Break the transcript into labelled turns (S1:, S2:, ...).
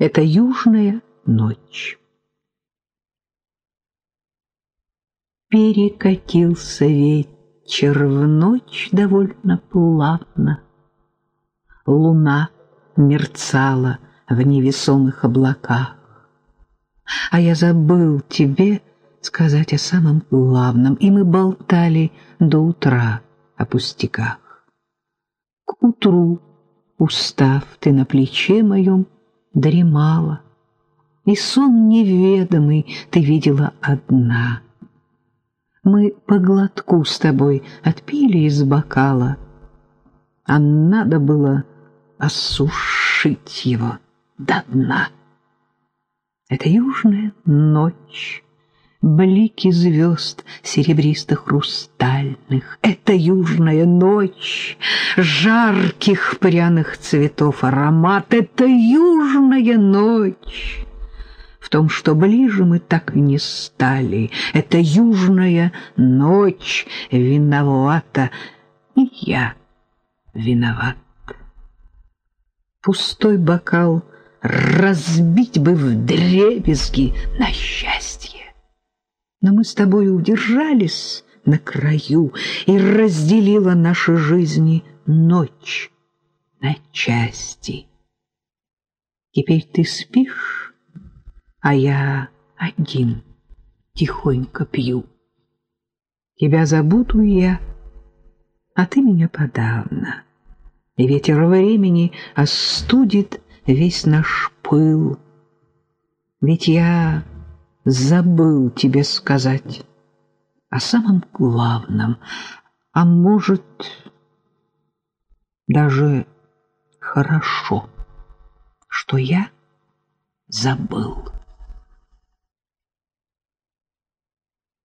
S1: Это южная ночь. Перекатился вечер в ночь довольно плавно. Луна мерцала в невесомых облаках. А я забыл тебе сказать о самом главном, и мы болтали до утра о пустяках. К утру, устав ты на плече моем, дремала, и сон неведомый ты видела одна. Мы по глотку с тобой отпили из бокала, а надо было осушить его до дна. Это южная ночь, блики звезд серебристо-хрустальных. Это южная ночь жарких пряных цветов аромат. Это южная ночь. В том, что ближе мы так и не стали. Это южная ночь виновата, и я виноват. Пустой бокал разбить бы в дребезги на счастье. Но мы с тобой удержались на краю, и разделила наши жизни ночь на части. Теперь ты спишь, а я один тихонько пью. Тебя забуду я, а ты меня подавно. И ветер времени остудит весь наш пыл. Ведь я забыл тебе сказать о самом главном, а может, даже хорошо, что я забыл.